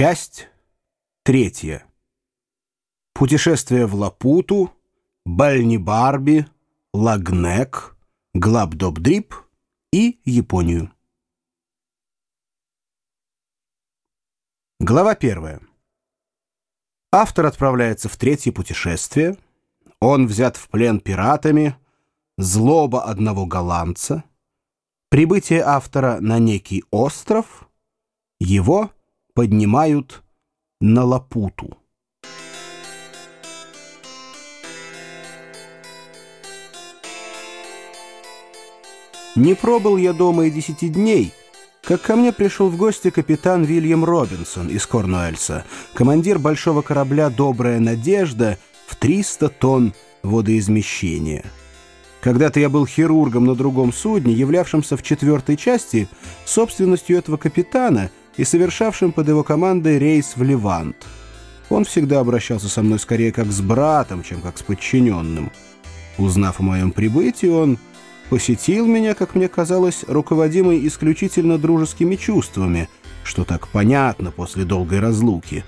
Часть третья. Путешествие в Лапуту, Бальни-Барби, Лагнек, Глабдобдрип и Японию. Глава первая. Автор отправляется в третье путешествие. Он взят в плен пиратами, злоба одного голландца, прибытие автора на некий остров, его поднимают на Лапуту. Не пробыл я дома и десяти дней, как ко мне пришел в гости капитан Вильям Робинсон из Корнуэльса, командир большого корабля «Добрая надежда» в 300 тонн водоизмещения. Когда-то я был хирургом на другом судне, являвшемся в четвертой части собственностью этого капитана и совершавшим под его командой рейс в Левант. Он всегда обращался со мной скорее как с братом, чем как с подчиненным. Узнав о моем прибытии, он посетил меня, как мне казалось, руководимый исключительно дружескими чувствами, что так понятно после долгой разлуки.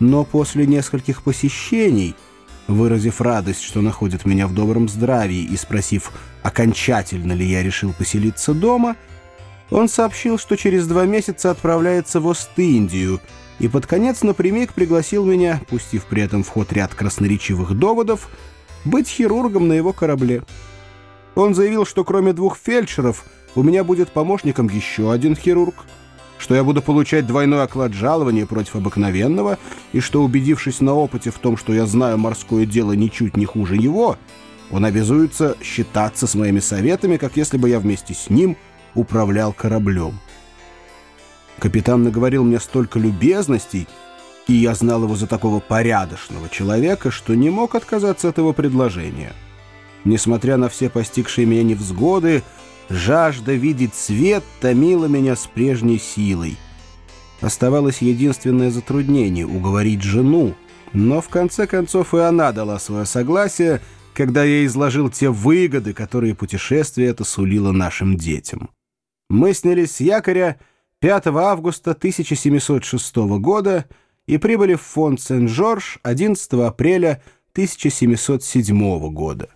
Но после нескольких посещений, выразив радость, что находит меня в добром здравии и спросив, окончательно ли я решил поселиться дома, он сообщил, что через два месяца отправляется в Ост-Индию, и под конец напрямик пригласил меня, пустив при этом в ход ряд красноречивых доводов, быть хирургом на его корабле. Он заявил, что кроме двух фельдшеров у меня будет помощником еще один хирург, что я буду получать двойной оклад жалования против обыкновенного, и что, убедившись на опыте в том, что я знаю морское дело ничуть не хуже его, он обязуется считаться с моими советами, как если бы я вместе с ним управлял кораблем. Капитан наговорил мне столько любезностей, и я знал его за такого порядочного человека, что не мог отказаться от его предложения. Несмотря на все постигшие меня невзгоды, жажда видеть свет томила меня с прежней силой. Оставалось единственное затруднение — уговорить жену, но в конце концов и она дала свое согласие, когда я изложил те выгоды, которые путешествие это сулило нашим детям. Мы снялись с якоря 5 августа 1706 года и прибыли в фонд Сен-Жорж 11 апреля 1707 года.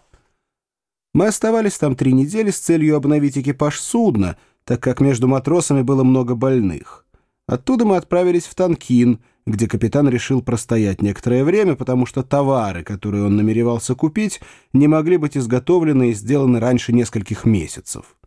Мы оставались там три недели с целью обновить экипаж судна, так как между матросами было много больных. Оттуда мы отправились в Танкин, где капитан решил простоять некоторое время, потому что товары, которые он намеревался купить, не могли быть изготовлены и сделаны раньше нескольких месяцев.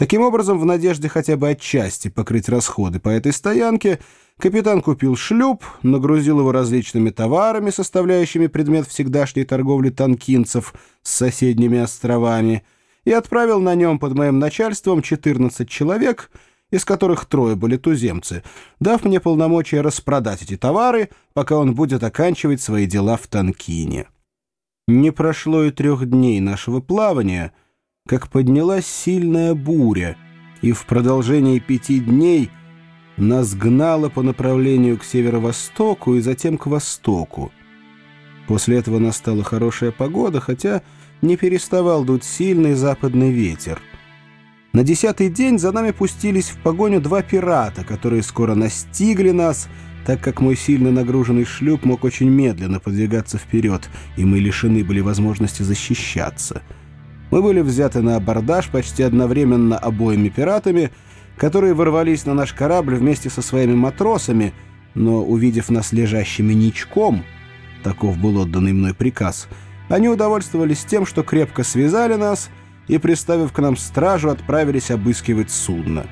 Таким образом, в надежде хотя бы отчасти покрыть расходы по этой стоянке, капитан купил шлюп, нагрузил его различными товарами, составляющими предмет всегдашней торговли танкинцев с соседними островами, и отправил на нем под моим начальством 14 человек — из которых трое были туземцы, дав мне полномочия распродать эти товары, пока он будет оканчивать свои дела в Танкине. Не прошло и трех дней нашего плавания, как поднялась сильная буря, и в продолжении пяти дней нас гнало по направлению к северо-востоку и затем к востоку. После этого настала хорошая погода, хотя не переставал дуть сильный западный ветер. На десятый день за нами пустились в погоню два пирата, которые скоро настигли нас, так как мой сильно нагруженный шлюп мог очень медленно подвигаться вперед, и мы лишены были возможности защищаться. Мы были взяты на абордаж почти одновременно обоими пиратами, которые ворвались на наш корабль вместе со своими матросами, но, увидев нас лежащими ничком, таков был отданный мной приказ, они удовольствовались тем, что крепко связали нас — и, приставив к нам стражу, отправились обыскивать судно.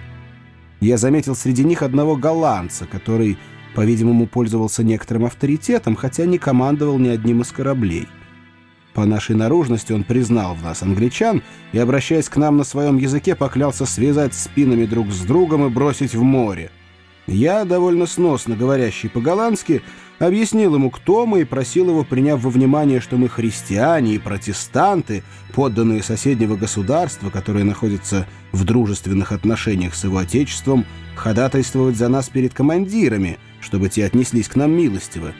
Я заметил среди них одного голландца, который, по-видимому, пользовался некоторым авторитетом, хотя не командовал ни одним из кораблей. По нашей наружности он признал в нас англичан и, обращаясь к нам на своем языке, поклялся связать спинами друг с другом и бросить в море. Я, довольно сносно говорящий по-голландски, объяснил ему, кто мы, и просил его, приняв во внимание, что мы христиане и протестанты, подданные соседнего государства, которое находится в дружественных отношениях с его отечеством, ходатайствовать за нас перед командирами, чтобы те отнеслись к нам милостиво.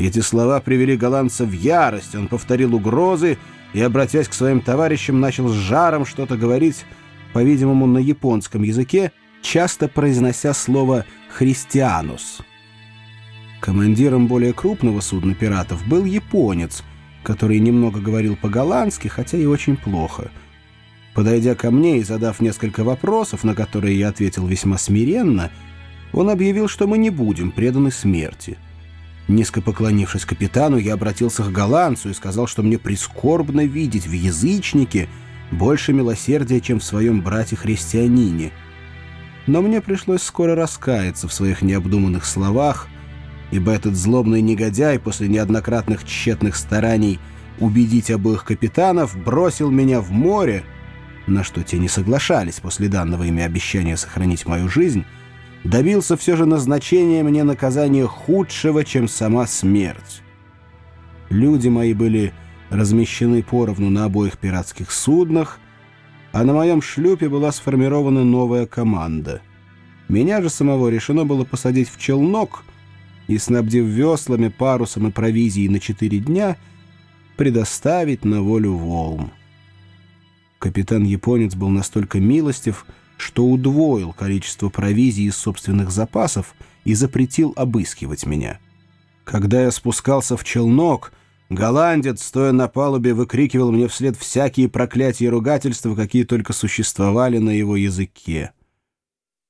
Эти слова привели голландца в ярость, он повторил угрозы и, обратясь к своим товарищам, начал с жаром что-то говорить, по-видимому, на японском языке, часто произнося слово «христианус». Командиром более крупного судна пиратов был японец, который немного говорил по-голландски, хотя и очень плохо. Подойдя ко мне и задав несколько вопросов, на которые я ответил весьма смиренно, он объявил, что мы не будем преданы смерти. Низко поклонившись капитану, я обратился к голландцу и сказал, что мне прискорбно видеть в язычнике больше милосердия, чем в своем брате-христианине. Но мне пришлось скоро раскаяться в своих необдуманных словах — ибо этот злобный негодяй после неоднократных тщетных стараний убедить обоих капитанов бросил меня в море, на что те не соглашались после данного ими обещания сохранить мою жизнь, добился все же назначения мне наказания худшего, чем сама смерть. Люди мои были размещены поровну на обоих пиратских суднах, а на моем шлюпе была сформирована новая команда. Меня же самого решено было посадить в челнок — и, снабдив веслами, парусом и провизией на четыре дня, предоставить на волю волн. Капитан-японец был настолько милостив, что удвоил количество провизии из собственных запасов и запретил обыскивать меня. Когда я спускался в челнок, голландец, стоя на палубе, выкрикивал мне вслед всякие проклятия и ругательства, какие только существовали на его языке.